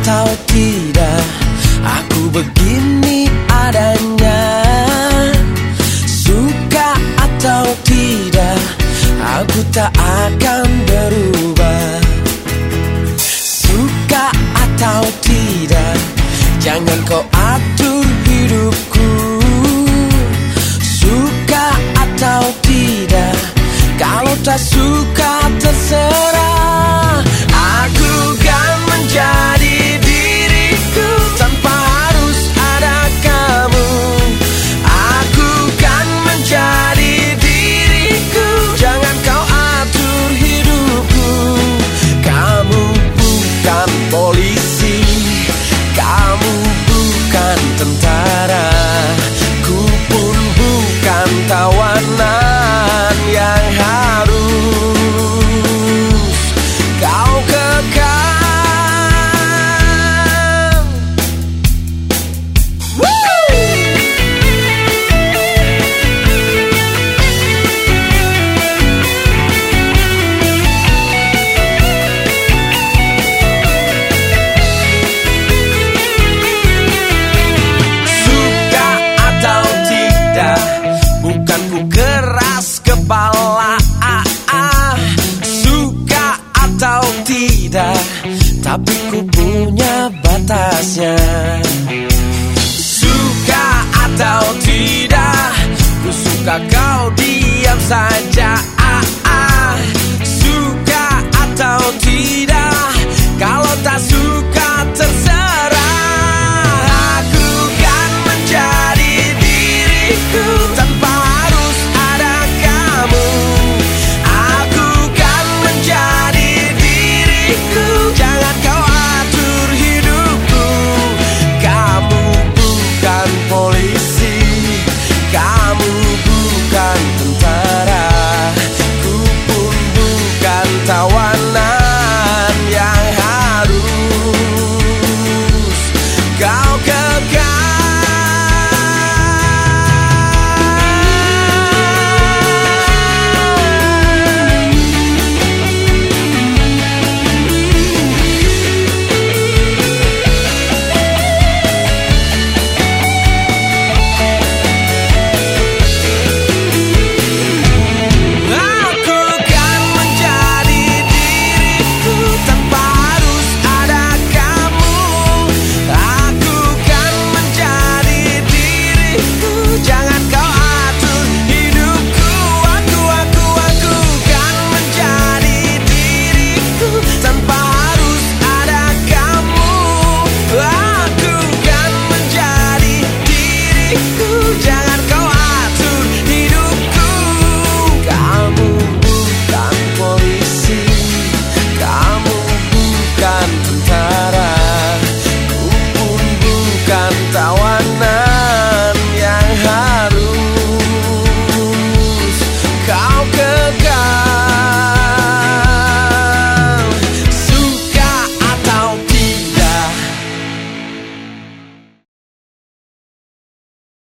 atau Tapi ku punya batasnya. Suka atau tidak Ku suka kau diam saja.